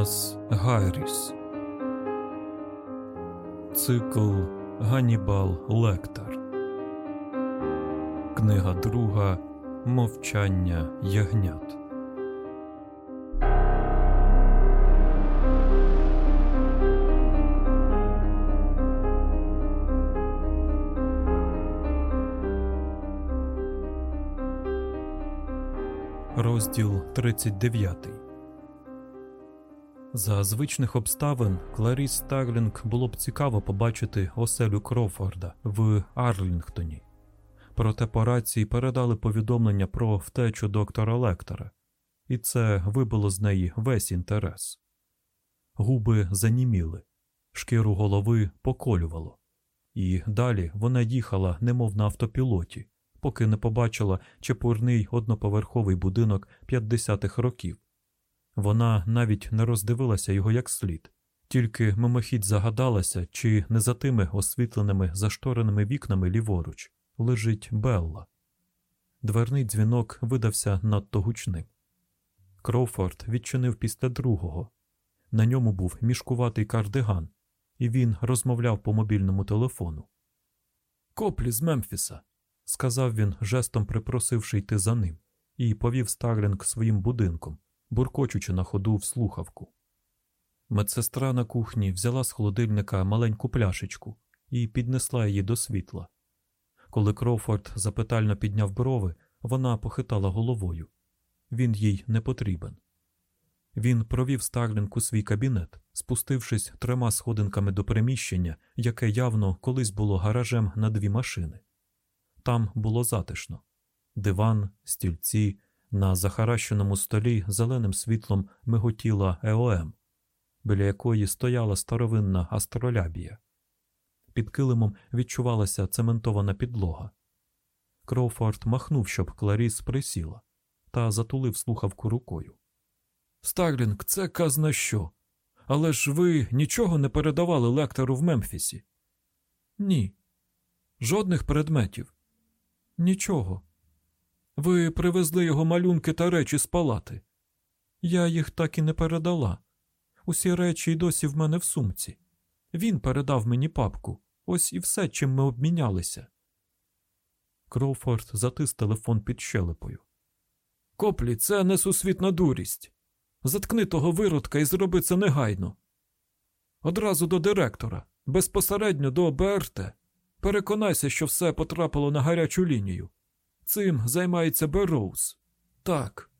Томас Гайріс. Цикл Ганібал Лектор. Книга друга Мовчання ягнят. Розділ 39 За звичних обставин Кларіс Старлінг було б цікаво побачити оселю Крофорда в Арлінгтоні. Проте по рації передали повідомлення про втечу доктора Лектора, і це вибило з неї весь інтерес. Губи заніміли, шкіру голови поколювало, і далі вона їхала, немов на автопілоті, поки не побачила чепурний одноповерховий будинок 50-х років. Вона навіть не роздивилася його як слід, тільки мимохідь загадалася, чи не за тими освітленими заштореними вікнами ліворуч лежить Белла. Дверний дзвінок видався надто гучним. Кроуфорд відчинив після другого. На ньому був мішкуватий кардиган, і він розмовляв по мобільному телефону. Коплі з Мемфіса, сказав він, жестом припросивши йти за ним, і повів Старлінг своїм будинком, буркочучи на ходу в слухавку. Медсестра на кухні взяла з холодильника маленьку пляшечку і піднесла її до світла. Коли Кроуфорд запитально підняв брови, вона похитала головою. Він їй не потрібен. Він провів Старлінг у свій кабінет, спустившись трьома сходинками до приміщення, яке явно колись було гаражем на дві машини. Там було затишно диван, стільці, на захаращеному столі зеленим світлом миготіла ЕОМ, біля якої стояла старовинна астролябія. Під килимом відчувалася цементована підлога. Кроуфорд махнув, щоб Кларіс присіла, та затулив слухавку рукою. Старлінг, це казна що. Але ж ви нічого не передавали лектору в Мемфісі? Ні. Жодних предметів. Нічого. Ви привезли його малюнки та речі з палати. Я їх так і не передала. Усі речі й досі в мене в сумці. Він передав мені папку. Ось і все, чим ми обмінялися. Кроуфорд затис телефон під щелепою. Коплі, це несусвітна дурість. Заткни того виродка і зроби це негайно. Одразу до директора, безпосередньо до БРТ. Переконайся, що все потрапило на гарячу лінію. Цим займається Берроуз. Так.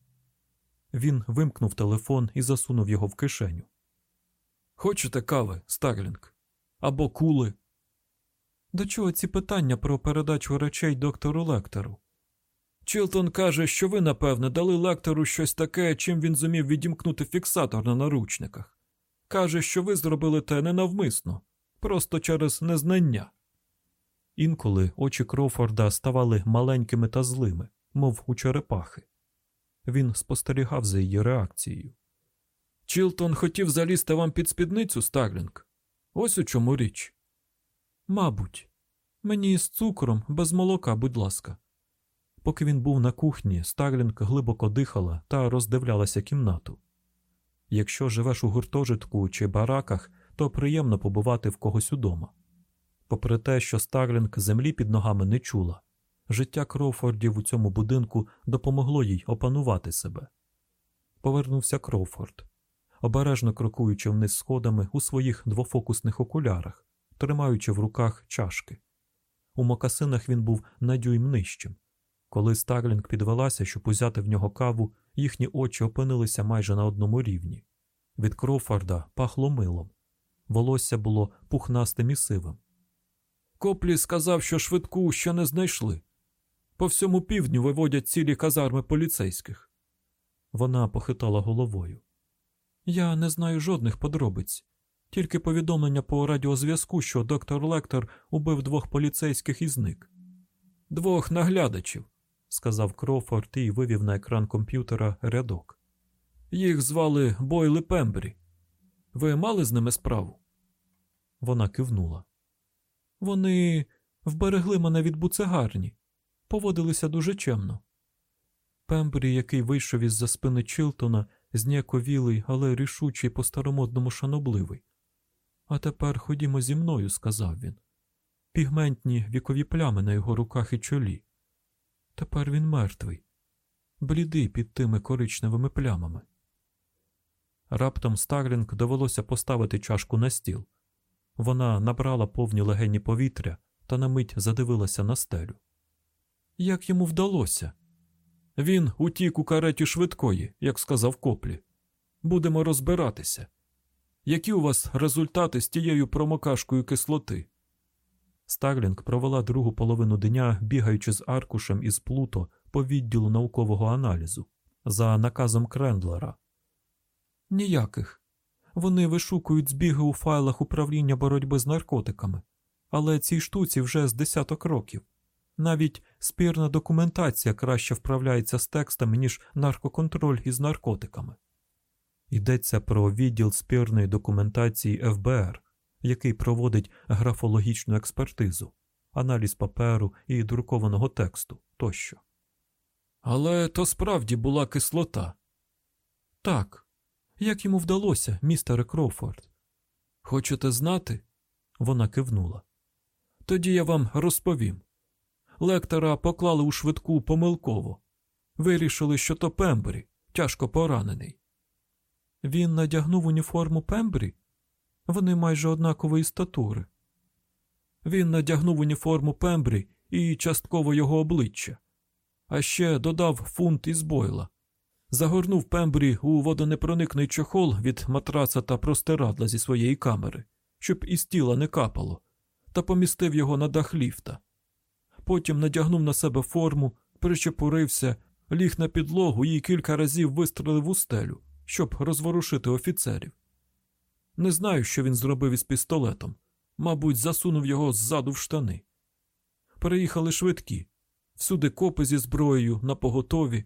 Він вимкнув телефон і засунув його в кишеню. Хочете кави, Старлінг? Або кули? До чого ці питання про передачу речей доктору Лектору? Чілтон каже, що ви, напевне, дали лектору щось таке, чим він зумів відімкнути фіксатор на наручниках. Каже, що ви зробили те ненавмисно, просто через незнання. Інколи очі Кроуфорда ставали маленькими та злими, мов у черепахи. Він спостерігав за її реакцією. Чілтон хотів залізти вам під спідницю, Старлінг? Ось у чому річ. Мабуть, мені з цукром без молока, будь ласка. Поки він був на кухні, Старлінг глибоко дихала та роздивлялася кімнату. Якщо живеш у гуртожитку чи бараках, то приємно побувати в когось удома. Попри те, що Старлінг землі під ногами не чула, життя Кроуфордів у цьому будинку допомогло їй опанувати себе. Повернувся Кроуфорд, обережно крокуючи вниз сходами у своїх двофокусних окулярах, тримаючи в руках чашки. У мокасинах він був на дюйм нижчим. Коли Старлінг підвелася, щоб узяти в нього каву, їхні очі опинилися майже на одному рівні. Від Кроуфорда пахло милом. Волосся було пухнастим і сивим. Коплі сказав, що швидку ще не знайшли. По всьому півдню виводять цілі казарми поліцейських. Вона похитала головою. Я не знаю жодних подробиць, тільки повідомлення по радіозв'язку, що доктор Лектор убив двох поліцейських і зник. Двох наглядачів, сказав Кроуфорд і вивів на екран комп'ютера рядок. Їх звали Бойли Пембрі. Ви мали з ними справу? Вона кивнула. Вони вберегли мене від буцегарні, поводилися дуже чемно. Пембрі, який вийшов із за спини Чилтона, зніяковілий, але рішучий по старомодному шанобливий. А тепер ходімо зі мною, сказав він. Пігментні вікові плями на його руках і чолі. Тепер він мертвий, блідий під тими коричневими плямами. Раптом Старлінг довелося поставити чашку на стіл. Вона набрала повні легені повітря та на мить задивилася на стелю. Як йому вдалося? Він утік у кареті швидкої, як сказав коплі. Будемо розбиратися. Які у вас результати з тією промокашкою кислоти? Старлінг провела другу половину дня, бігаючи з аркушем із плуто по відділу наукового аналізу за наказом Крендлера. Ніяких. Вони вишукують збіги у файлах управління боротьби з наркотиками, але цій штуці вже з десяток років. Навіть спірна документація краще вправляється з текстами, ніж наркоконтроль із наркотиками. Йдеться про відділ спірної документації ФБР, який проводить графологічну експертизу, аналіз паперу і друкованого тексту тощо. Але то справді була кислота. Так. Як йому вдалося, містере Кроуфорд? Хочете знати? Вона кивнула. Тоді я вам розповім. Лектора поклали у швидку помилково. Вирішили, що то Пембрі, тяжко поранений. Він надягнув уніформу Пембрі? Вони майже однакової статури. Він надягнув уніформу Пембрі і частково його обличчя, а ще додав фунт із бойла. Загорнув Пембрі у водонепроникний чохол від матраца та простирадла зі своєї камери, щоб із тіла не капало, та помістив його на дах ліфта. Потім надягнув на себе форму, причепурився, ліг на підлогу і кілька разів вистрелив у стелю, щоб розворушити офіцерів. Не знаю, що він зробив із пістолетом. Мабуть, засунув його ззаду в штани. Переїхали швидкі, всюди копи зі зброєю на поготові.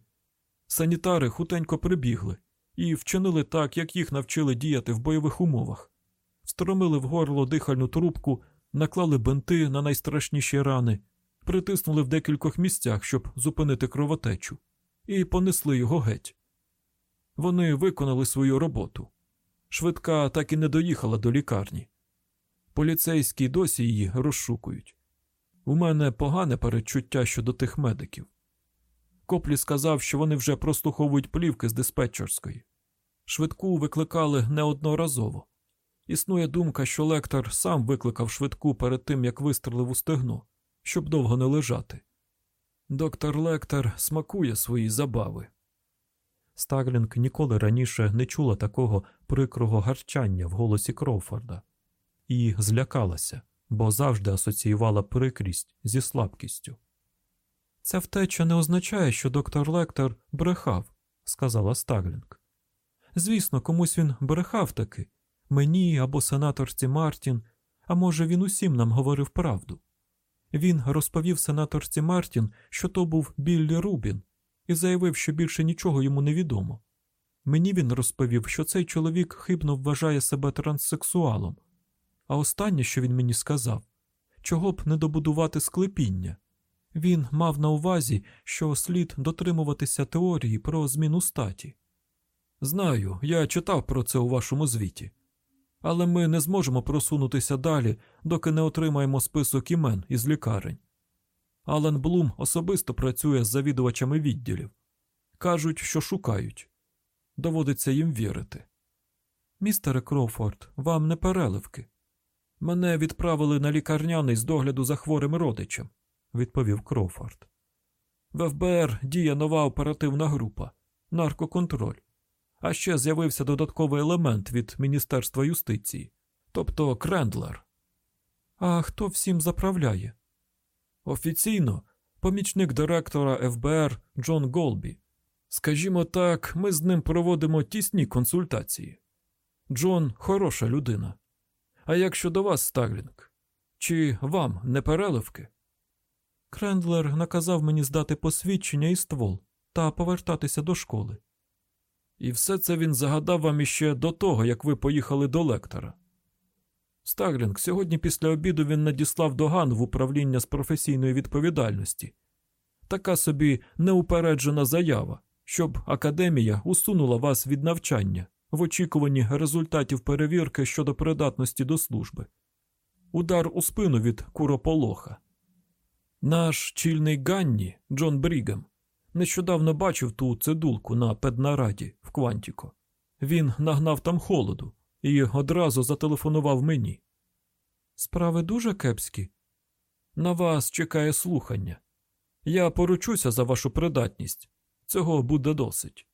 Санітари хутенько прибігли і вчинили так, як їх навчили діяти в бойових умовах. Встромили в горло дихальну трубку, наклали бинти на найстрашніші рани, притиснули в декількох місцях, щоб зупинити кровотечу, і понесли його геть. Вони виконали свою роботу. Швидка так і не доїхала до лікарні. Поліцейські досі її розшукують. У мене погане передчуття щодо тих медиків. Коплі сказав, що вони вже прослуховують плівки з диспетчерської. Швидку викликали неодноразово. Існує думка, що лектор сам викликав швидку перед тим, як вистрелив у стегно, щоб довго не лежати. Доктор Лектор смакує свої забави. Старлінг ніколи раніше не чула такого прикрого гарчання в голосі Кроуфорда і злякалася, бо завжди асоціювала прикрість зі слабкістю. Ця втеча не означає, що доктор Лектор брехав, сказала Старлінг. Звісно, комусь він брехав таки мені або сенаторці Мартін, а може, він усім нам говорив правду. Він розповів сенаторці Мартін, що то був Біллі Рубін, і заявив, що більше нічого йому не відомо. Мені він розповів, що цей чоловік хибно вважає себе транссексуалом, а останнє, що він мені сказав, чого б не добудувати склепіння. Він мав на увазі, що слід дотримуватися теорії про зміну статі. Знаю, я читав про це у вашому звіті, але ми не зможемо просунутися далі, доки не отримаємо список імен із лікарень. Ален Блум особисто працює з завідувачами відділів. Кажуть, що шукають. Доводиться їм вірити. Містере Кроуфорд, вам не переливки. Мене відправили на лікарняний з догляду за хворим родичем, відповів Кроуфорд. В ФБР діє нова оперативна група наркоконтроль. А ще з'явився додатковий елемент від Міністерства юстиції, тобто Крендлер. А хто всім заправляє? Офіційно помічник директора ФБР Джон Голбі. Скажімо так, ми з ним проводимо тісні консультації. Джон хороша людина. А як щодо вас, Старлінг? Чи вам не переливки? Крендлер наказав мені здати посвідчення і ствол та повертатися до школи. І все це він загадав вам іще до того, як ви поїхали до лектора. Старлінг, сьогодні після обіду він надіслав догану в управління з професійної відповідальності. Така собі неупереджена заява, щоб академія усунула вас від навчання в очікуванні результатів перевірки щодо придатності до служби. Удар у спину від курополоха. Наш чільний Ганні Джон Брігем нещодавно бачив ту цидулку на педнараді в Квантіко. Він нагнав там холоду і одразу зателефонував мені. Справи дуже кепські. На вас чекає слухання. Я поручуся за вашу придатність. Цього буде досить.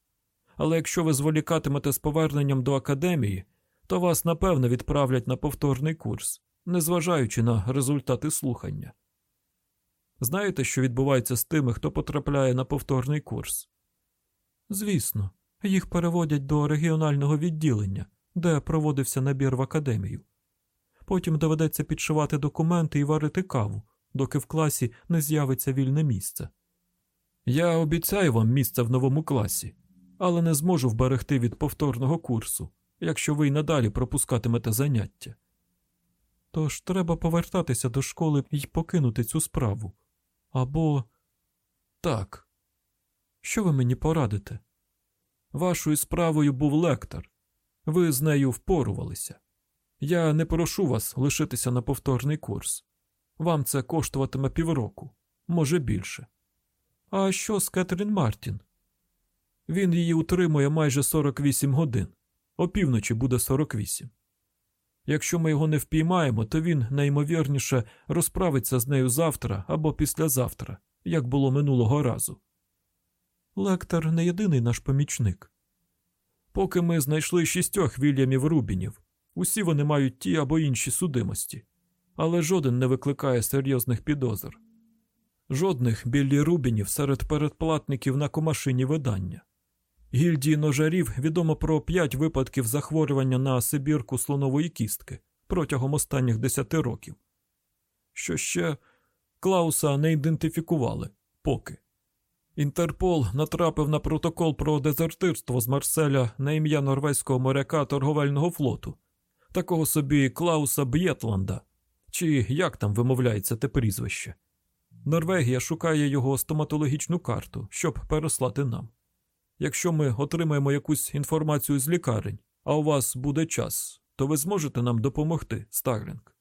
Але якщо ви зволікатимете з поверненням до академії, то вас напевно відправлять на повторний курс, незважаючи на результати слухання. Знаєте, що відбувається з тими, хто потрапляє на повторний курс? Звісно, їх переводять до регіонального відділення, де проводився набір в академію. Потім доведеться підшивати документи і варити каву, доки в класі не з'явиться вільне місце. Я обіцяю вам місце в новому класі, але не зможу вберегти від повторного курсу, якщо ви й надалі пропускатимете заняття. Тож треба повертатися до школи і покинути цю справу. Або так. Що ви мені порадите? Вашою справою був лектор. Ви з нею впорувалися. Я не прошу вас лишитися на повторний курс. Вам це коштуватиме півроку, може більше. А що з Кетрін Мартін? Він її утримує майже 48 годин, опівночі буде 48. Якщо ми його не впіймаємо, то він найімовірніше розправиться з нею завтра або післязавтра, як було минулого разу. Лектор не єдиний наш помічник. Поки ми знайшли шістьох Вільямів Рубінів, усі вони мають ті або інші судимості, але жоден не викликає серйозних підозр. Жодних біллі Рубінів серед передплатників на комашині видання. Гільдії ножарів відомо про п'ять випадків захворювання на Сибірку слонової кістки протягом останніх десяти років. Що ще Клауса не ідентифікували поки. Інтерпол натрапив на протокол про дезертирство з Марселя на ім'я норвезького моряка торговельного флоту, такого собі Клауса Б'єтланда, чи як там вимовляється те прізвище. Норвегія шукає його стоматологічну карту, щоб переслати нам. Якщо ми отримаємо якусь інформацію з лікарень, а у вас буде час, то ви зможете нам допомогти, Старлінг?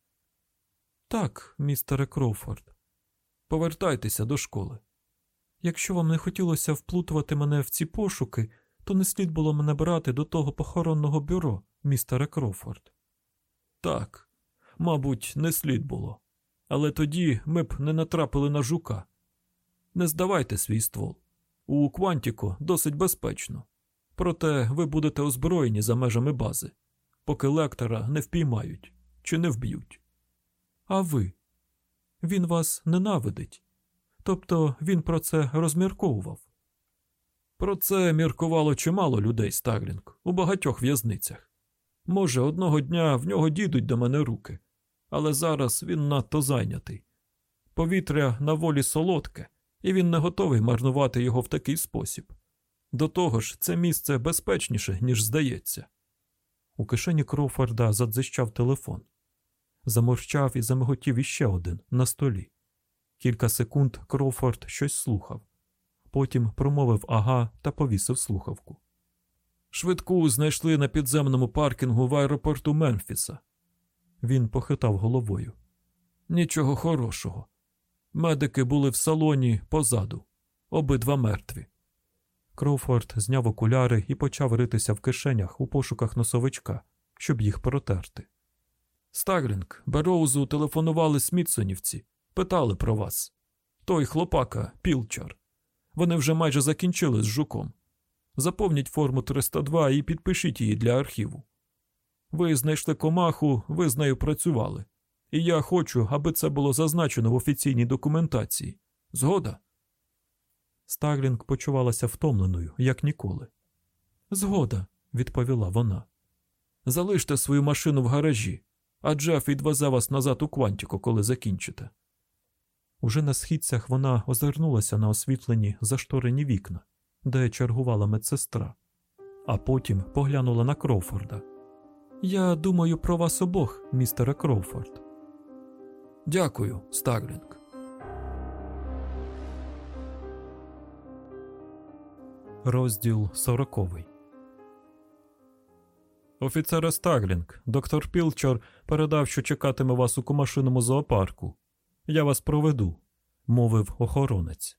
Так, містере Кроуфорд. Повертайтеся до школи. Якщо вам не хотілося вплутувати мене в ці пошуки, то не слід було мене брати до того похоронного бюро, містере Кроуфорд. Так, мабуть, не слід було. Але тоді ми б не натрапили на жука. Не здавайте свій ствол. У Квантіко досить безпечно. Проте ви будете озброєні за межами бази, поки лектора не впіймають чи не вб'ють. А ви? Він вас ненавидить. Тобто він про це розмірковував. Про це міркувало чимало людей, Старлінг, у багатьох в'язницях. Може, одного дня в нього дійдуть до мене руки, але зараз він надто зайнятий. Повітря на волі солодке, і він не готовий марнувати його в такий спосіб. До того ж, це місце безпечніше, ніж здається. У кишені Кроуфорда задзищав телефон. Заморщав і замиготів іще один на столі. Кілька секунд Кроуфорд щось слухав. Потім промовив ага та повісив слухавку. Швидку знайшли на підземному паркінгу в аеропорту Мемфіса. Він похитав головою. Нічого хорошого. Медики були в салоні позаду, обидва мертві. Кроуфорд зняв окуляри і почав ритися в кишенях у пошуках носовичка, щоб їх протерти. Старлінг, Бероузу телефонували Смітсонівці, питали про вас. Той хлопака, Пілчар. Вони вже майже закінчили з жуком. Заповніть форму 302 і підпишіть її для архіву. Ви знайшли комаху, ви з нею працювали. І я хочу, аби це було зазначено в офіційній документації. Згода? Старлінг почувалася втомленою, як ніколи. Згода, відповіла вона. Залиште свою машину в гаражі, а Джеф відвезе вас назад у Квантіко, коли закінчите. Уже на східцях вона озирнулася на освітлені зашторені вікна, де чергувала медсестра, а потім поглянула на Кроуфорда. Я думаю про вас обох, містере Кроуфорд. Дякую, Старлінг. Розділ сороковий. Офіцере Стаглінг, доктор Пілчор передав, що чекатиме вас у комашиному зоопарку. Я вас проведу, мовив охоронець.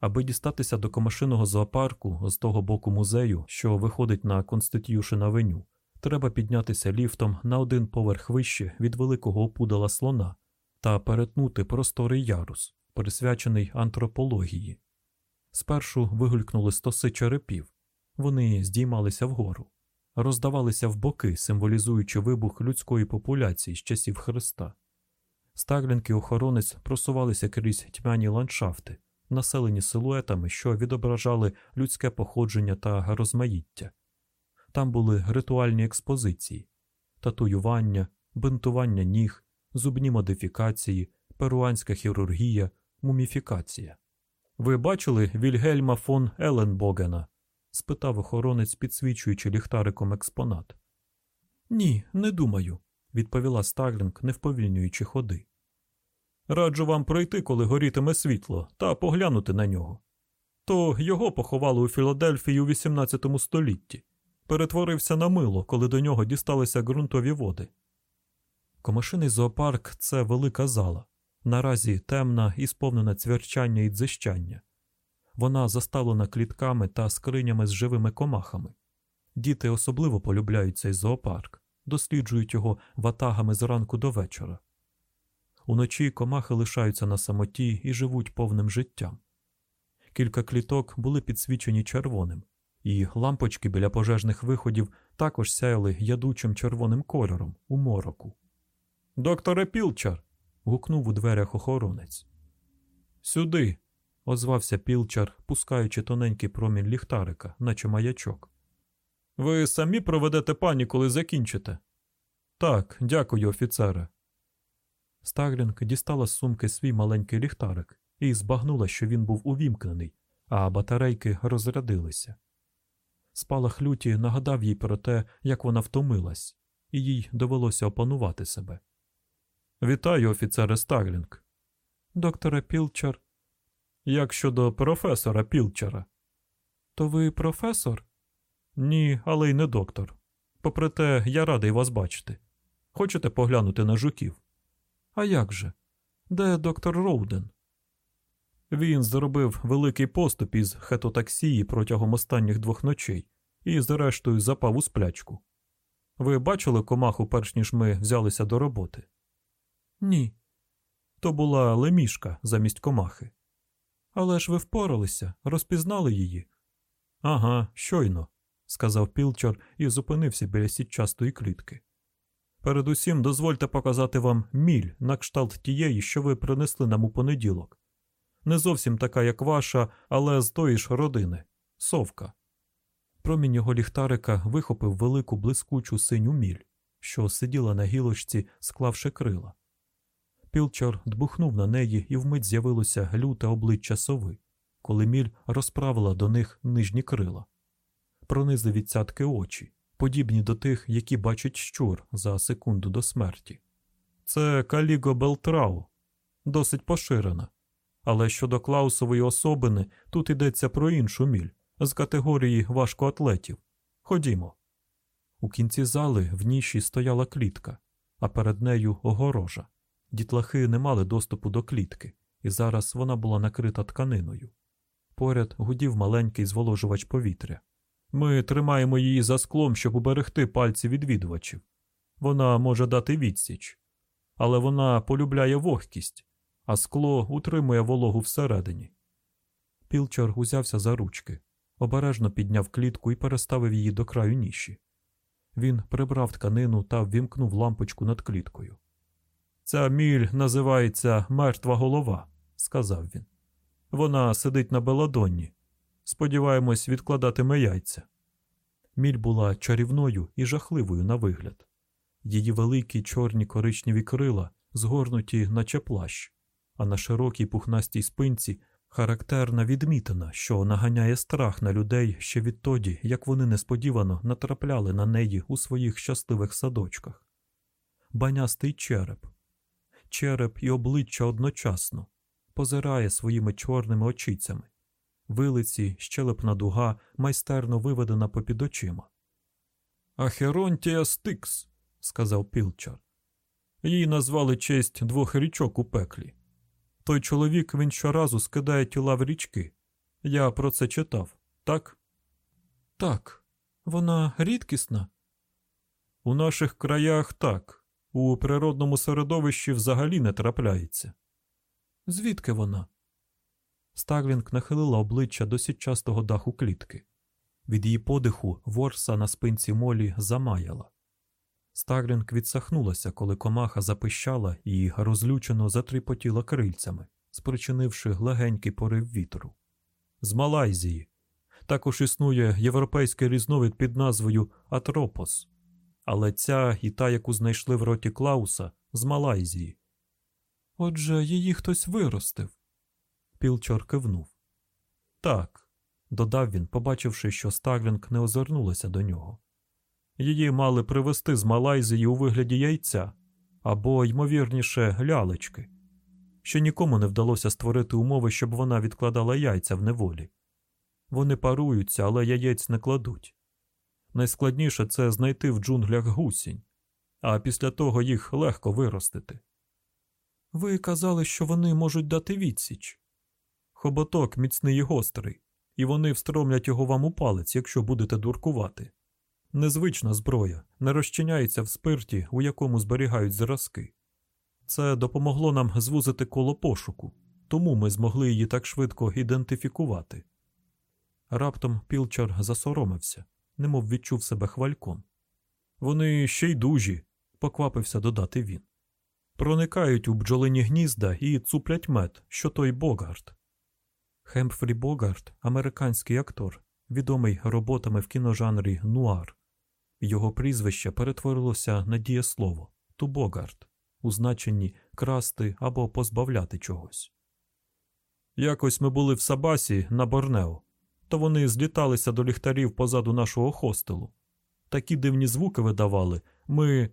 Аби дістатися до комашиного зоопарку з того боку музею, що виходить на Конститюшн авеню, треба піднятися ліфтом на один поверх вище від великого опудала слона та перетнути просторий ярус, присвячений антропології. Спершу вигулькнули стоси черепів. Вони здіймалися вгору, роздавалися в боки, символізуючи вибух людської популяції з часів Христа. Стаглінки охоронець просувалися крізь тьмяні ландшафти, населені силуетами, що відображали людське походження та розмаїття. Там були ритуальні експозиції, татуювання, бинтування ніг, зубні модифікації, перуанська хірургія, муміфікація. Ви бачили Вільгельма фон Еленбогена? спитав охоронець, підсвічуючи ліхтариком експонат. Ні, не думаю, відповіла Старлінг, не вповільнюючи ходи. Раджу вам пройти, коли горітиме світло, та поглянути на нього. То його поховали у Філадельфії у XVIII столітті, перетворився на мило, коли до нього дісталися ґрунтові води. Комашиний зоопарк це велика зала, наразі темна і сповнена цвірчання і дзищання. Вона заставлена клітками та скринями з живими комахами. Діти особливо полюбляють цей зоопарк, досліджують його ватагами зранку до вечора. Уночі комахи лишаються на самоті і живуть повним життям. Кілька кліток були підсвічені червоним, і лампочки біля пожежних виходів також сяяли ядучим червоним кольором у мороку. Докторе Пілчар. гукнув у дверях охоронець. Сюди. озвався Пілчар, пускаючи тоненький промінь ліхтарика, наче маячок. Ви самі проведете пані, коли закінчите? Так, дякую, офіцере. Стаглінг дістала з сумки свій маленький ліхтарик і збагнула, що він був увімкнений, а батарейки розрядилися. Спалах люті нагадав їй про те, як вона втомилась, і їй довелося опанувати себе. Вітаю, офіцере Стаглінг. Докторе Пілчер. Як щодо професора Пілчера? То ви професор? Ні, але й не доктор. Попри те, я радий вас бачити. Хочете поглянути на жуків? А як же? Де доктор Роуден? Він зробив великий поступ із хетотаксії протягом останніх двох ночей і, зрештою, запав у сплячку. Ви бачили комаху, перш ніж ми взялися до роботи? Ні. То була лемішка замість комахи. Але ж ви впоралися, розпізнали її. Ага, щойно, сказав Пілчор і зупинився біля сітчастої клітки. Передусім дозвольте показати вам міль на кшталт тієї, що ви принесли нам у понеділок. Не зовсім така, як ваша, але з тої ж родини совка. Промінь його ліхтарика вихопив велику блискучу синю міль, що сиділа на гілочці, склавши крила. Пілчор дбухнув на неї, і вмить з'явилося люте обличчя сови, коли міль розправила до них нижні крила. Пронизли цятки очі, подібні до тих, які бачить щур за секунду до смерті. Це Каліго Белтрау, досить поширена. Але щодо Клаусової особини тут йдеться про іншу міль з категорії важкоатлетів. Ходімо. У кінці зали в ніші стояла клітка, а перед нею огорожа. Дітлахи не мали доступу до клітки, і зараз вона була накрита тканиною. Поряд гудів маленький зволожувач повітря. Ми тримаємо її за склом, щоб уберегти пальці відвідувачів. Вона може дати відсіч, але вона полюбляє вогкість, а скло утримує вологу всередині. Пілчар узявся за ручки, обережно підняв клітку і переставив її до краю ніші. Він прибрав тканину та ввімкнув лампочку над кліткою. Ця міль називається мертва голова, сказав він. Вона сидить на беладонні. Сподіваємось, відкладатиме яйця. Міль була чарівною і жахливою на вигляд. Її великі чорні коричневі крила згорнуті, наче плащ, а на широкій пухнастій спинці характерна відмітина, що наганяє страх на людей ще відтоді, як вони несподівано натрапляли на неї у своїх щасливих садочках. Банястий череп, череп і обличчя одночасно, позирає своїми чорними очицями. вилиці, щелепна дуга, майстерно виведена попід очима. Ахеронтія Стикс, сказав Пілчар. Її назвали честь двох річок у пеклі. Той чоловік він щоразу скидає тіла в річки. Я про це читав, так? Так. Вона рідкісна. У наших краях так. У природному середовищі взагалі не трапляється. Звідки вона? Старлінг нахилила обличчя до сітчастого даху клітки. Від її подиху ворса на спинці молі замаяла. Старлінг відсахнулася, коли комаха запищала і розлючено затріпотіла крильцями, спричинивши легенький порив вітру. З Малайзії. Також існує європейський різновид під назвою Атропос, але ця і та, яку знайшли в роті Клауса, з Малайзії. Отже, її хтось виростив. Пілчор кивнув. Так, додав він, побачивши, що Старлінг не озирнулася до нього. Її мали привезти з Малайзії у вигляді яйця або, ймовірніше, лялечки. Ще нікому не вдалося створити умови, щоб вона відкладала яйця в неволі. Вони паруються, але яєць не кладуть. Найскладніше це знайти в джунглях гусінь, а після того їх легко виростити. Ви казали, що вони можуть дати відсіч. Хоботок міцний і гострий, і вони встромлять його вам у палець, якщо будете дуркувати. Незвична зброя не розчиняється в спирті, у якому зберігають зразки. Це допомогло нам звузити коло пошуку, тому ми змогли її так швидко ідентифікувати. Раптом Пілчар засоромився, немов відчув себе хвальком. Вони ще й дужі, поквапився додати він. Проникають у бджолині гнізда і цуплять мед, що той Богарт. Хемфрі Богарт американський актор, відомий роботами в кіножанрі Нуар. Його прізвище перетворилося на дієслово тубогард у значенні красти або позбавляти чогось. Якось ми були в Сабасі на Борнео, то вони зліталися до ліхтарів позаду нашого хостелу. Такі дивні звуки видавали. Ми.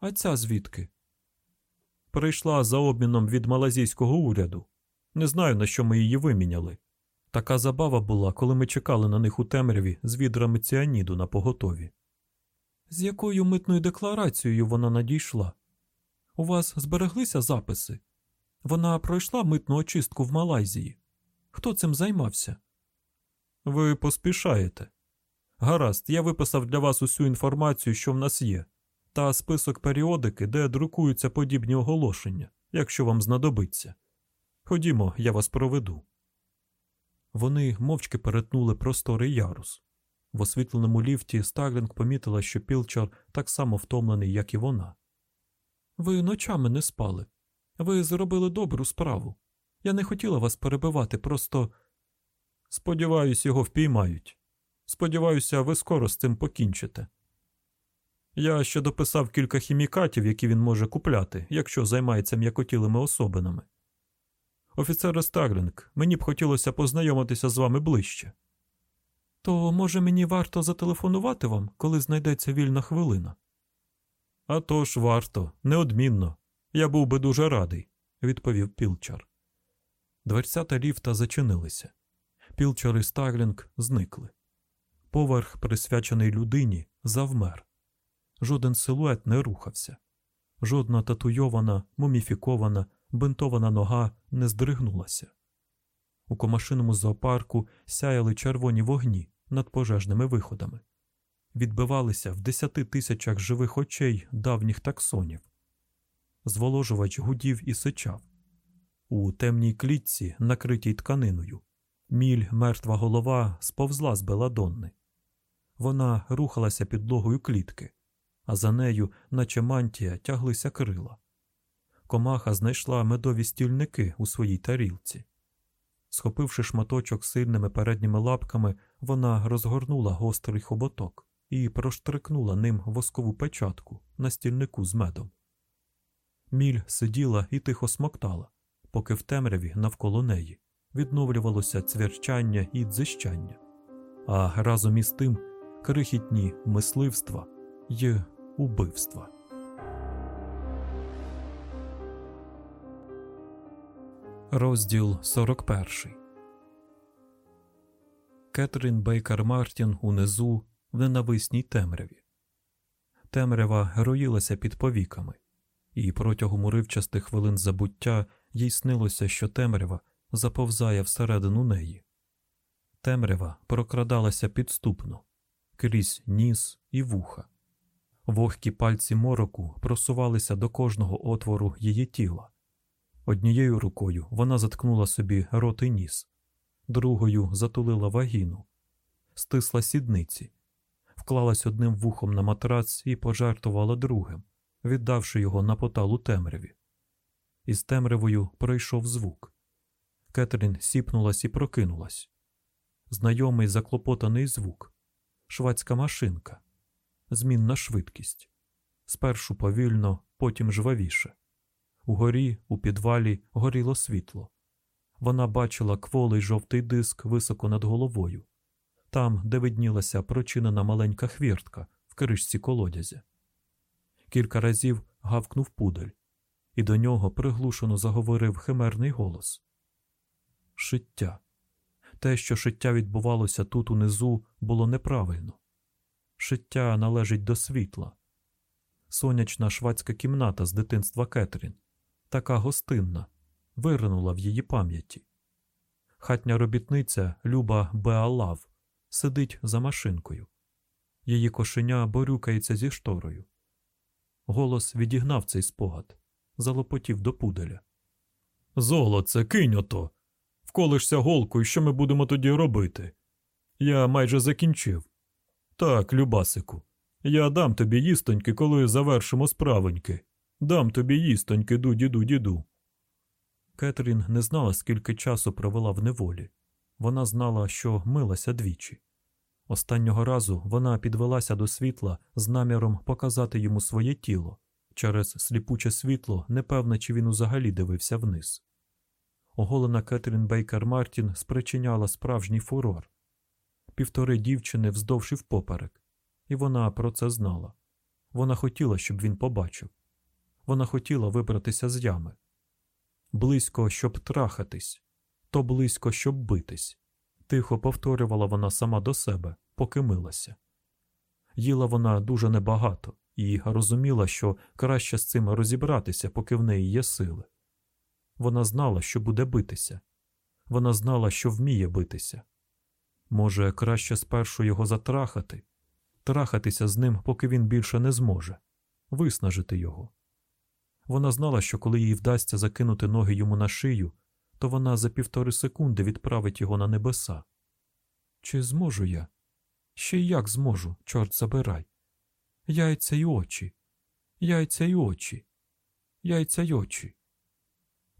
А ця звідки? Прийшла за обміном від малазійського уряду. Не знаю, на що ми її виміняли. Така забава була, коли ми чекали на них у темряві з відрами ціаніду на поготові. З якою митною декларацією вона надійшла? У вас збереглися записи? Вона пройшла митну очистку в Малайзії. Хто цим займався? Ви поспішаєте. Гаразд, я виписав для вас усю інформацію, що в нас є, та список періодики, де друкуються подібні оголошення, якщо вам знадобиться. Ходімо, я вас проведу. Вони мовчки перетнули просторий ярус. В освітленому ліфті Старлінг помітила, що Пілчар так само втомлений, як і вона. Ви ночами не спали. Ви зробили добру справу. Я не хотіла вас перебивати, просто. Сподіваюсь, його впіймають. Сподіваюся, ви скоро з цим покінчите. Я ще дописав кілька хімікатів, які він може купляти, якщо займається м'якотілими особинами. Офіцере Старлінг, мені б хотілося познайомитися з вами ближче. То, може, мені варто зателефонувати вам, коли знайдеться вільна хвилина? «А то ж варто, неодмінно. Я був би дуже радий, відповів Пілчар. Дверцята ліфта зачинилися. Пілчар і Старлінг зникли. Поверх, присвячений людині, завмер. Жоден силует не рухався. Жодна татуйована, муміфікована, бинтована нога не здригнулася. У комашиному зоопарку сяяли червоні вогні над пожежними виходами, відбивалися в десяти тисячах живих очей давніх таксонів. Зволожувач гудів і сичав. У темній клітці, накритій тканиною, міль мертва голова сповзла з Беладонни. Вона рухалася підлогою клітки, а за нею, наче мантія, тяглися крила. Комаха знайшла медові стільники у своїй тарілці. Схопивши шматочок сильними передніми лапками, вона розгорнула гострий хоботок і проштрикнула ним воскову печатку на стільнику з медом. Міль сиділа і тихо смоктала, поки в темряві навколо неї відновлювалося цвірчання і дзищання, а разом із тим крихітні мисливства й убивства. Розділ 41 Кетрін Бейкер Мартін унизу в ненависній темряві. Темрява роїлася під повіками, і протягом уривчастих хвилин забуття їй снилося, що темрява заповзає всередину неї. Темрява прокрадалася підступно, крізь ніс і вуха. Вогкі пальці мороку просувалися до кожного отвору її тіла. Однією рукою вона заткнула собі рот і ніс, другою затулила вагіну, стисла сідниці, вклалась одним вухом на матрац і пожертвувала другим, віддавши його на поталу темряві. Із темрявою пройшов звук. Кетрін сіпнулась і прокинулась. Знайомий заклопотаний звук, швадська машинка, змінна швидкість. Спершу повільно, потім жвавіше. Угорі, у підвалі, горіло світло. Вона бачила кволий жовтий диск високо над головою, там, де виднілася прочинена маленька хвіртка в кришці колодязя. Кілька разів гавкнув пудель, і до нього приглушено заговорив химерний голос. Шиття. Те, що шиття відбувалося тут унизу, було неправильно. Шиття належить до світла. Сонячна швадська кімната з дитинства Кетрін, така гостинна, виринула в її пам'яті. Хатня робітниця Люба Беалав сидить за машинкою. Її кошеня борюкається зі шторою. Голос відігнав цей спогад, залопотів до пуделя. Золоце, кинь ото. Вколишся голкою, що ми будемо тоді робити? Я майже закінчив. Так, Любасику, я дам тобі їстоньки, коли завершимо справоньки. Дам тобі їстоньки, ду діду. Кетрін не знала, скільки часу провела в неволі. Вона знала, що милася двічі. Останнього разу вона підвелася до світла з наміром показати йому своє тіло. Через сліпуче світло, непевне, чи він взагалі дивився вниз. Оголена Кетрін Бейкер Мартін спричиняла справжній фурор. Півтори дівчини вздовж і впоперек, і вона про це знала. Вона хотіла, щоб він побачив. Вона хотіла вибратися з ями. Близько, щоб трахатись, то близько, щоб битись. Тихо повторювала вона сама до себе, поки милася. Їла вона дуже небагато і розуміла, що краще з цим розібратися, поки в неї є сили. Вона знала, що буде битися. Вона знала, що вміє битися. Може, краще спершу його затрахати, трахатися з ним, поки він більше не зможе, виснажити його. Вона знала, що коли їй вдасться закинути ноги йому на шию, то вона за півтори секунди відправить його на небеса. Чи зможу я? Ще як зможу, чорт забирай. Яйця й очі, яйця й очі, яйця й очі.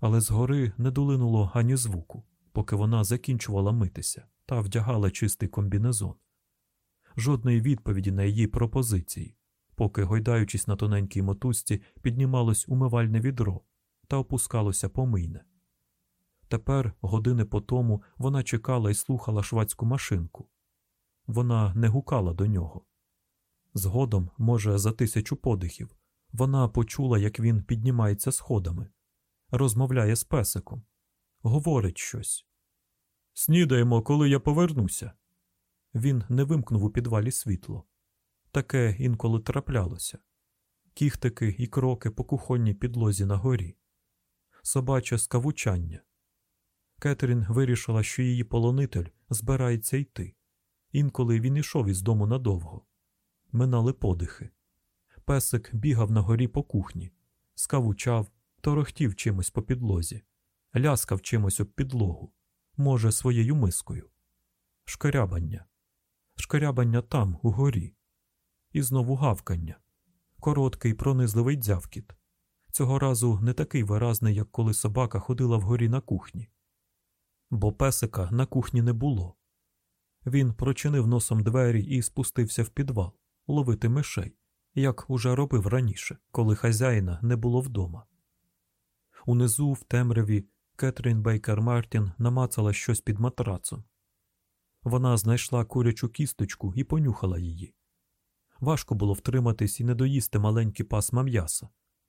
Але згори не долинуло ані звуку, поки вона закінчувала митися та вдягала чистий комбінезон. Жодної відповіді на її пропозиції, поки, гойдаючись на тоненькій мотузці, піднімалось умивальне відро та опускалося помийне. Тепер, години по тому, вона чекала і слухала швадську машинку. Вона не гукала до нього. Згодом, може, за тисячу подихів, вона почула, як він піднімається сходами, розмовляє з песиком, говорить щось. Снідаємо, коли я повернуся. Він не вимкнув у підвалі світло. Таке інколи траплялося кіхтики і кроки по кухонній підлозі на горі, собаче скавучання. Кетрін вирішила, що її полонитель збирається йти. Інколи він ішов із дому надовго. Минали подихи. Песик бігав на горі по кухні, скавучав, торохтів чимось по підлозі, ляскав чимось об підлогу, може, своєю мискою. Шкарябання. Шкарябання там, угорі. І знову гавкання. Короткий пронизливий дзявкіт. Цього разу не такий виразний, як коли собака ходила вгорі на кухні. Бо песика на кухні не було. Він прочинив носом двері і спустився в підвал ловити мишей, як уже робив раніше, коли хазяїна не було вдома. Унизу, в темряві, Кетрін Бейкер Мартін намацала щось під матрацом. Вона знайшла курячу кісточку і понюхала її. Важко було втриматись і не доїсти маленькі пасма м'яса,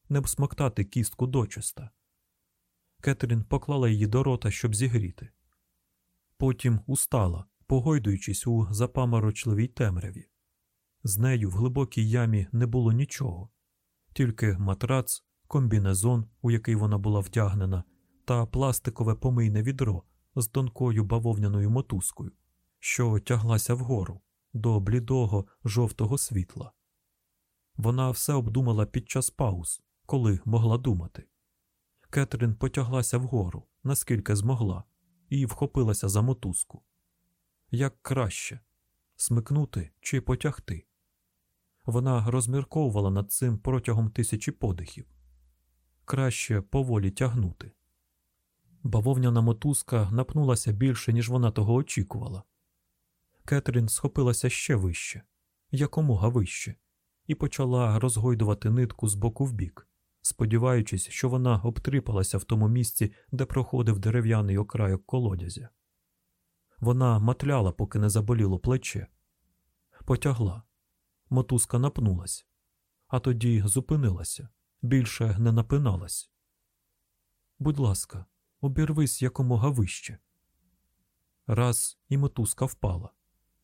не всмоктати кістку дочиста. Кетрін поклала її до рота, щоб зігріти. Потім устала, погойдуючись у запаморочливій темряві. З нею в глибокій ямі не було нічого, тільки матрац, комбінезон, у який вона була вдягнена, та пластикове помийне відро з тонкою бавовняною мотузкою, що тяглася вгору до блідого жовтого світла. Вона все обдумала під час пауз, коли могла думати. Кетрін потяглася вгору, наскільки змогла, і вхопилася за мотузку. Як краще смикнути чи потягти. Вона розмірковувала над цим протягом тисячі подихів. Краще поволі тягнути. Бавовняна мотузка напнулася більше, ніж вона того очікувала. Кетрін схопилася ще вище, якомога вище, і почала розгойдувати нитку з боку в бік, сподіваючись, що вона обтрипалася в тому місці, де проходив дерев'яний окрайок колодязя. Вона матляла, поки не заболіло плече. Потягла. Мотузка напнулась, а тоді зупинилася, більше не напиналась. Будь ласка, обірвись якомога вище. Раз і мотузка впала,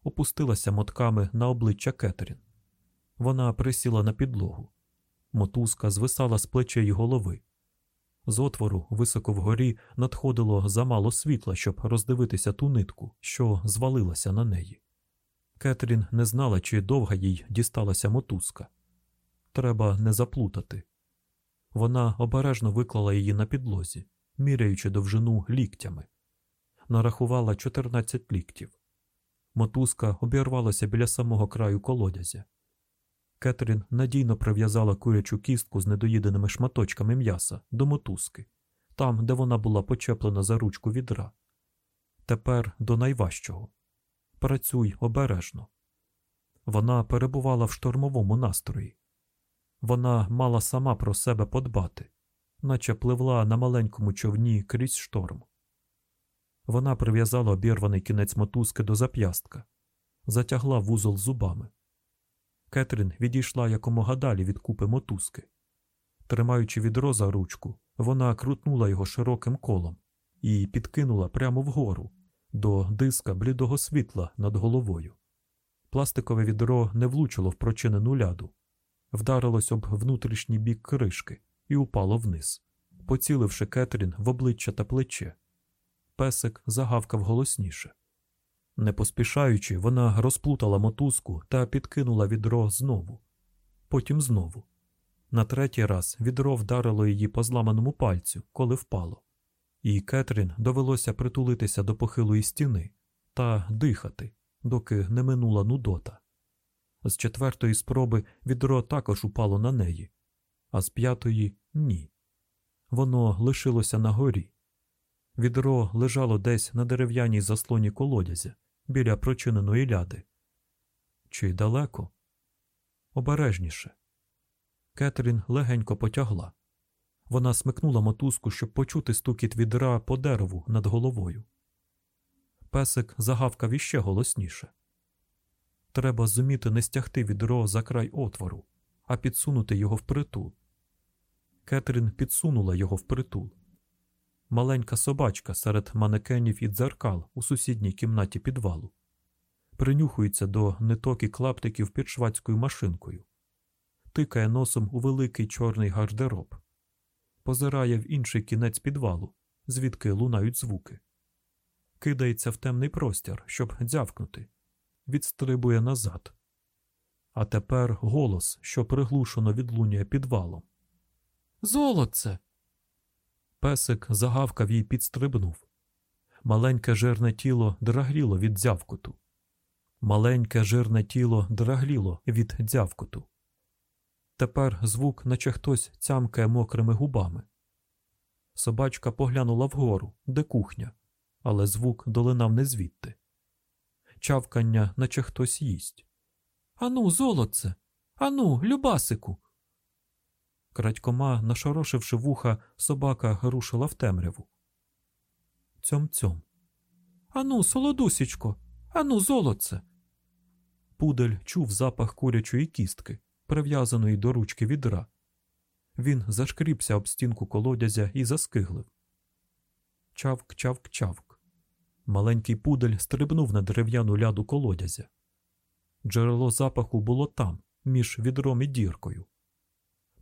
опустилася мотками на обличчя Кетерін. Вона присіла на підлогу. Мотузка звисала з плечей голови. З отвору, високо вгорі, надходило замало світла, щоб роздивитися ту нитку, що звалилася на неї. Кетрін не знала, чи довга їй дісталася мотузка. Треба не заплутати. Вона обережно виклала її на підлозі, міряючи довжину ліктями. Нарахувала 14 ліктів. Мотузка обірвалася біля самого краю колодязя. Кетрін надійно прив'язала курячу кістку з недоїденими шматочками м'яса до мотузки, там, де вона була почеплена за ручку відра. Тепер до найважчого працюй обережно. Вона перебувала в штормовому настрої. Вона мала сама про себе подбати, наче пливла на маленькому човні крізь шторм. Вона прив'язала обірваний кінець мотузки до зап'ястка, затягла вузол зубами. Кетрін відійшла якомога далі від купи мотузки. Тримаючи відро за ручку, вона крутнула його широким колом і підкинула прямо вгору, до диска блідого світла над головою. Пластикове відро не влучило в прочинену ляду, вдарилось об внутрішній бік кришки і упало вниз, поціливши Кетрін в обличчя та плече. Песик загавкав голосніше. Не поспішаючи, вона розплутала мотузку та підкинула відро знову, потім знову. На третій раз відро вдарило її по зламаному пальцю, коли впало, і Кетрін довелося притулитися до похилої стіни та дихати, доки не минула нудота. З четвертої спроби відро також упало на неї, а з п'ятої ні. Воно лишилося на горі. Відро лежало десь на дерев'яній заслоні колодязя біля прочиненої ляди. Чи далеко? Обережніше. Кетрін легенько потягла. Вона смикнула мотузку, щоб почути стукіт відра по дереву над головою. Песик загавкав іще голосніше. Треба зуміти не стягти відро за край отвору, а підсунути його впритул. Кетрін підсунула його впритул. Маленька собачка серед манекенів і дзеркал у сусідній кімнаті підвалу. Принюхується до ниток і клаптиків під швадською машинкою, тикає носом у великий чорний гардероб, позирає в інший кінець підвалу, звідки лунають звуки, кидається в темний простір, щоб дзявкнути, відстрибує назад. А тепер голос, що приглушено відлунює підвалом. Золоце! Песик загавкав їй підстрибнув. Маленьке жирне тіло драгліло від дзявкоту. Маленьке жирне тіло драгліло від дзявкоту. Тепер звук, наче хтось цямкає мокрими губами. Собачка поглянула вгору, де кухня, але звук долинав не звідти. Чавкання, наче хтось їсть. Ану, золотце! Ану, любасику! Крадькома, нашорошивши вуха, собака рушила в темряву. Цьом цьом. Ану, солодусічко, ану, золотце. Пудель чув запах курячої кістки, прив'язаної до ручки відра. Він зашкріпся об стінку колодязя і заскиглив. Чавк, чавк, чавк. Маленький пудель стрибнув на дерев'яну ляду колодязя. Джерело запаху було там, між відром і діркою.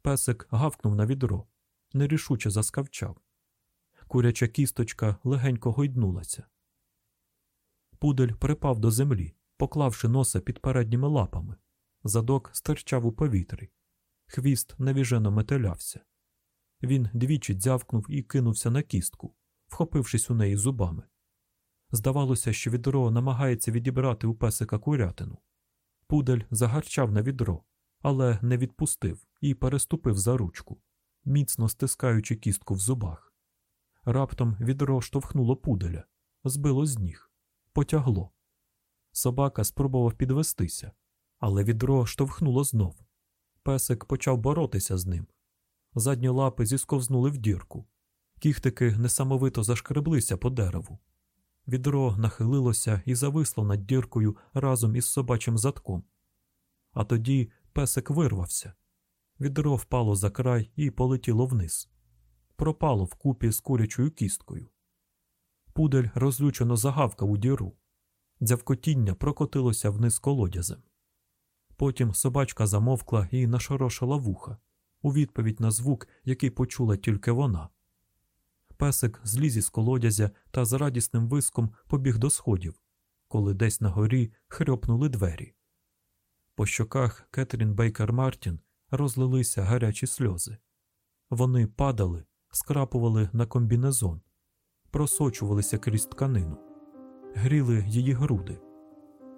Песик гавкнув на відро, нерішуче заскавчав. Куряча кісточка легенько гойднулася. Пудель припав до землі, поклавши носа під передніми лапами. Задок стирчав у повітрі. Хвіст навіжено метелявся. Він двічі дзявкнув і кинувся на кістку, вхопившись у неї зубами. Здавалося, що відро намагається відібрати у песика курятину. Пудель загарчав на відро, але не відпустив і переступив за ручку, міцно стискаючи кістку в зубах. Раптом відро штовхнуло пуделя, збило з ніг, потягло. Собака спробував підвестися, але відро штовхнуло знов. Песик почав боротися з ним. Задні лапи зісковзнули в дірку. Кіхтики несамовито зашкреблися по дереву. Відро нахилилося і зависло над діркою разом із собачим задком. А тоді песик вирвався. Відро впало за край і полетіло вниз. Пропало вкупі з курячою кісткою. Пудель розлючено загавкав у діру. Дзявкотіння прокотилося вниз колодязем. Потім собачка замовкла і нашорошила вуха у відповідь на звук, який почула тільки вона. Песик зліз із колодязя та з радісним виском побіг до сходів, коли десь на горі хрьопнули двері. По щоках Кетрін Бейкер Мартін розлилися гарячі сльози. Вони падали, скрапували на комбінезон, просочувалися крізь тканину, гріли її груди,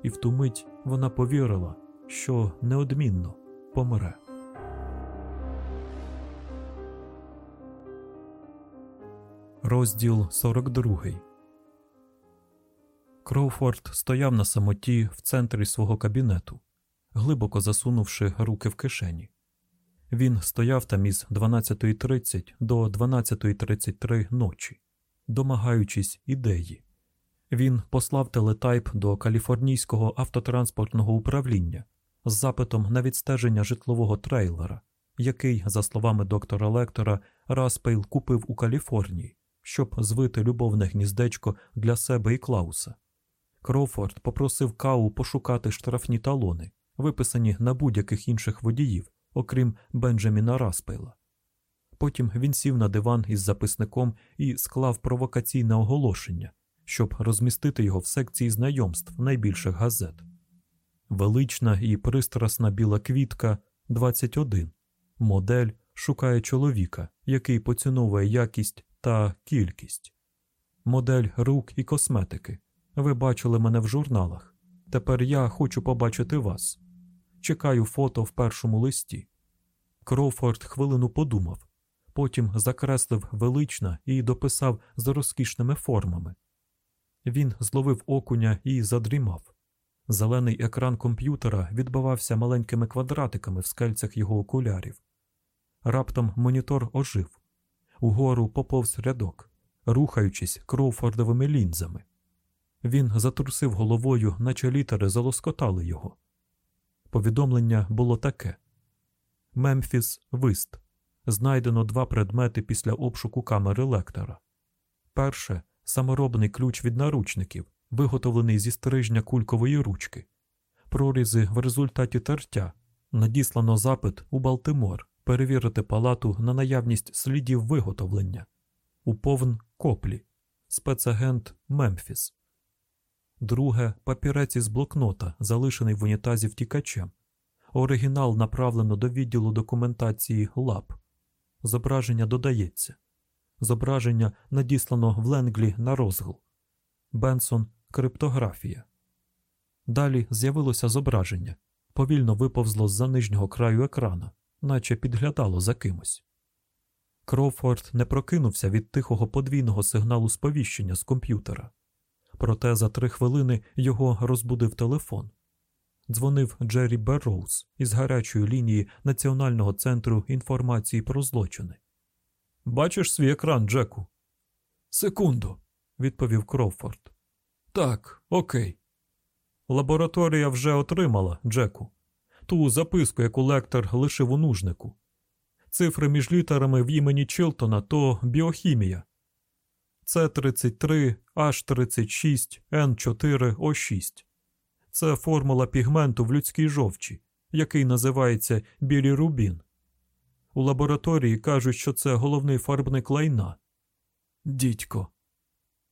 і в ту мить вона повірила, що неодмінно помре. Розділ 42 Кроуфорд стояв на самоті в центрі свого кабінету, глибоко засунувши руки в кишені. Він стояв там із 12.30 до 12.33 ночі, домагаючись ідеї. Він послав телетайп до Каліфорнійського автотранспортного управління з запитом на відстеження житлового трейлера, який, за словами доктора Лектора, Распейл купив у Каліфорнії щоб звити любовне гніздечко для себе і Клауса. Кроуфорд попросив Кау пошукати штрафні талони, виписані на будь-яких інших водіїв, окрім Бенджаміна Распейла. Потім він сів на диван із записником і склав провокаційне оголошення, щоб розмістити його в секції знайомств найбільших газет. Велична і пристрасна біла квітка 21. Модель шукає чоловіка, який поціновує якість та кількість. Модель рук і косметики. Ви бачили мене в журналах. Тепер я хочу побачити вас. Чекаю фото в першому листі. Кроуфорд хвилину подумав, потім закреслив велична і дописав з розкішними формами. Він зловив окуня і задрімав. Зелений екран комп'ютера відбивався маленькими квадратиками в скельцях його окулярів. Раптом монітор ожив угору поповз рядок, рухаючись кроуфордовими лінзами. Він затрусив головою, наче літери залоскотали його. Повідомлення було таке: Мемфіс Вист. Знайдено два предмети після обшуку камери лектора. Перше саморобний ключ від наручників, виготовлений зі стрижня кулькової ручки, прорізи в результаті тертя, надіслано запит у Балтимор перевірити палату на наявність слідів виготовлення, уповн коплі, спецагент Мемфіс. Друге папірець із блокнота, залишений в унітазі втікачем. Оригінал направлено до відділу документації ЛАП. Зображення додається. Зображення надіслано в Ленглі на розгул. Бенсон криптографія. Далі з'явилося зображення. Повільно виповзло з за нижнього краю екрана наче підглядало за кимось. Кроуфорд не прокинувся від тихого подвійного сигналу сповіщення з комп'ютера. Проте за три хвилини його розбудив телефон. Дзвонив Джері Берроуз із гарячої лінії Національного центру інформації про злочини. Бачиш свій екран, Джеку? Секунду, відповів Кроуфорд. Так, окей. Лабораторія вже отримала, Джеку ту записку, яку лектор лишив у нужнику. Цифри між літерами в імені Чилтона то біохімія. С33, H36, N4, O6. Це формула пігменту в людській жовчі, який називається білірубін. У лабораторії кажуть, що це головний фарбник лайна. Дідько.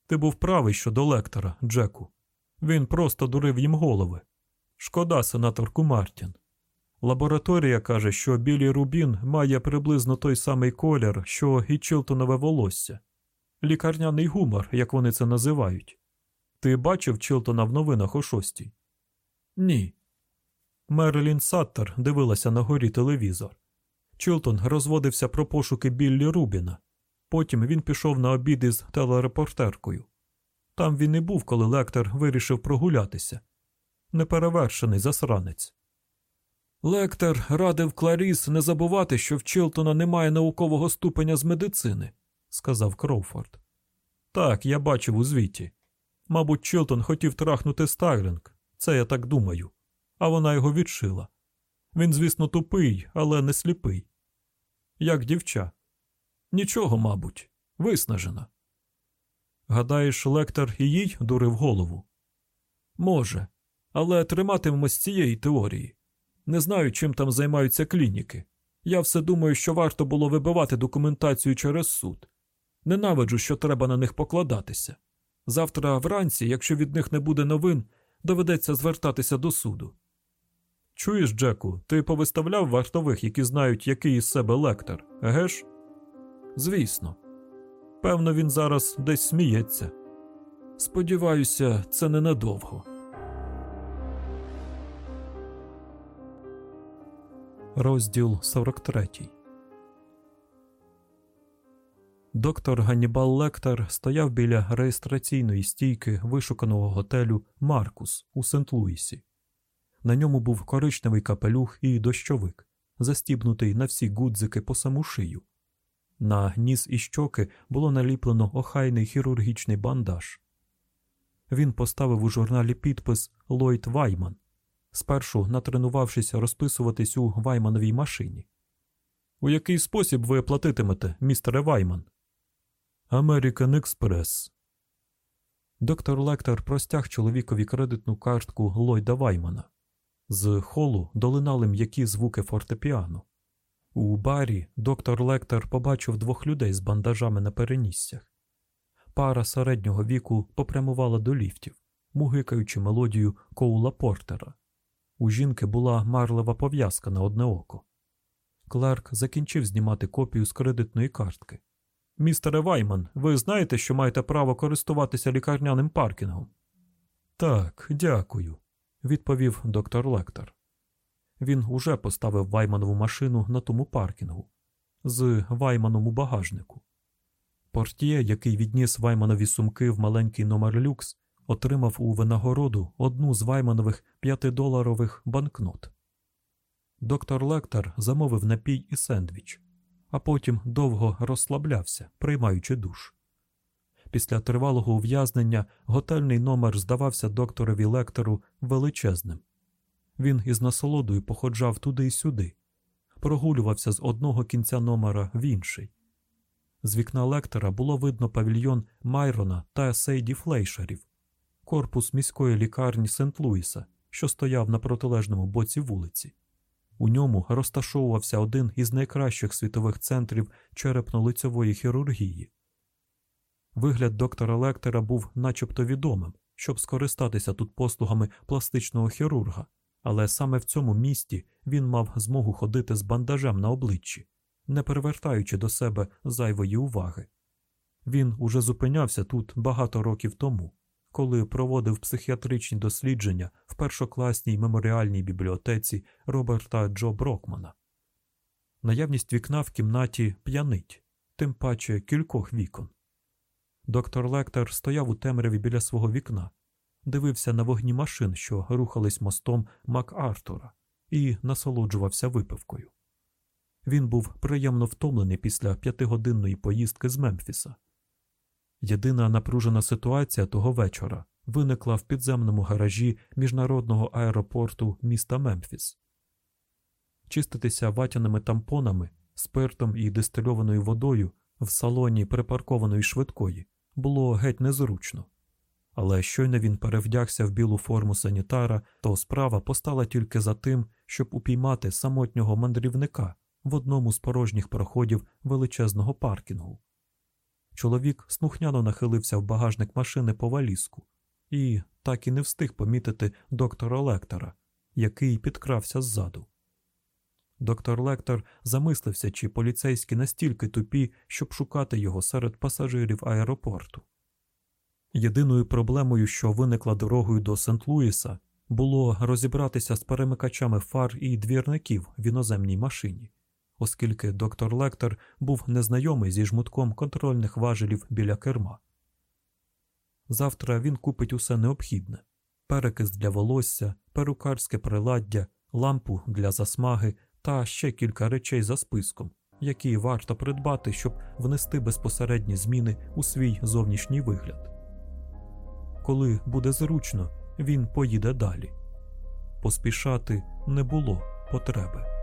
Ти був правий щодо лектора, Джеку. Він просто дурив їм голови. Шкода, сенаторку Мартін. Лабораторія каже, що білий рубін має приблизно той самий колір, що і Чилтонове волосся. Лікарняний гумор, як вони це називають. Ти бачив Чилтона в новинах о шостій? Ні. Мерлін Саттер дивилася на горі телевізор. Чилтон розводився про пошуки Біллі Рубіна. Потім він пішов на обід із телерепортеркою. Там він і був, коли лектор вирішив прогулятися. Неперевершений засранець. Лектор радив Кларіс не забувати, що в Чилтона немає наукового ступеня з медицини, сказав Кроуфорд. Так, я бачив у звіті. Мабуть, Чилтон хотів трахнути Стайлінг, це я так думаю, а вона його відшила. Він, звісно, тупий, але не сліпий. Як дівча. Нічого, мабуть, виснажена. Гадаєш, лектор і їй дурив голову? Може, але триматимемось цієї теорії. Не знаю, чим там займаються клініки. Я все думаю, що варто було вибивати документацію через суд. Ненавиджу, що треба на них покладатися. Завтра вранці, якщо від них не буде новин, доведеться звертатися до суду. Чуєш, Джеку, ти повиставляв вартових, які знають, який із себе лектор, еге ж? Звісно. Певно, він зараз десь сміється. Сподіваюся, це ненадовго. Розділ 43 Доктор Ганнібал Лектор стояв біля реєстраційної стійки вишуканого готелю Маркус у Сент-Луісі. На ньому був коричневий капелюх і дощовик, застібнутий на всі гудзики по саму шию. На ніс і щоки було наліплено охайний хірургічний бандаж. Він поставив у журналі підпис Ллойд Вайман, спершу натренувавшись розписуватись у Ваймановій машині. У який спосіб ви платитимете, містере Вайман? American Express. Доктор Лектор простяг чоловікові кредитну картку Ллойда Ваймана. З холу долинали м'які звуки фортепіано. У барі доктор Лектор побачив двох людей з бандажами на переніссях. Пара середнього віку попрямувала до ліфтів, мугикаючи мелодію Коула Портера. У жінки була марлева пов'язка на одне око. Клерк закінчив знімати копію з кредитної картки. Містере Вайман, ви знаєте, що маєте право користуватися лікарняним паркінгом? Так, дякую, відповів доктор Лектор. Він уже поставив Вайманову машину на тому паркінгу з Вайманом у багажнику. Портє, який відніс Вайманові сумки в маленький номер люкс, отримав у винагороду одну з Вайманових п'ятидоларових банкнот. Доктор Лектор замовив напій і сендвіч, а потім довго розслаблявся, приймаючи душ. Після тривалого ув'язнення готельний номер здавався докторові лектору величезним. Він із насолодою походжав туди й сюди, прогулювався з одного кінця номера в інший. З вікна лектора було видно павільйон Майрона та Сейді Флейшерів, корпус міської лікарні Сент-Луіса, що стояв на протилежному боці вулиці. У ньому розташовувався один із найкращих світових центрів черепно-лицьової хірургії. Вигляд доктора Лектора був начебто відомим, щоб скористатися тут послугами пластичного хірурга, але саме в цьому місті він мав змогу ходити з бандажем на обличчі, не привертаючи до себе зайвої уваги. Він уже зупинявся тут багато років тому, коли проводив психіатричні дослідження в першокласній меморіальній бібліотеці Роберта Джо Брокмана. Наявність вікна в кімнаті п'янить, тим паче кількох вікон. Доктор Лектор стояв у темряві біля свого вікна, дивився на вогні машин, що рухались мостом Мак Артура, і насолоджувався випивкою. Він був приємно втомлений після п'ятигодинної поїздки з Мемфіса. Єдина напружена ситуація того вечора виникла в підземному гаражі міжнародного аеропорту міста Мемфіс. Чиститися ватяними тампонами, спиртом і дистильованою водою в салоні припаркованої швидкої було геть незручно. Але щойно він перевдягся в білу форму санітара, то справа постала тільки за тим, щоб упіймати самотнього мандрівника в одному з порожніх проходів величезного паркінгу. Чоловік слухняно нахилився в багажник машини по валізку і так і не встиг помітити доктора Лектора, який підкрався ззаду. Доктор Лектор замислився, чи поліцейські настільки тупі, щоб шукати його серед пасажирів аеропорту. Єдиною проблемою, що виникла дорогою до Сент-Луіса, було розібратися з перемикачами фар і двірників в іноземній машині, оскільки доктор Лектор був незнайомий зі жмутком контрольних важелів біля керма. Завтра він купить усе необхідне перекис для волосся, перукарське приладдя, лампу для засмаги та ще кілька речей за списком, які варто придбати, щоб внести безпосередні зміни у свій зовнішній вигляд. Коли буде зручно, він поїде далі. Поспішати не було потреби.